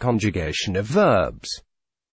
conjugation of verbs.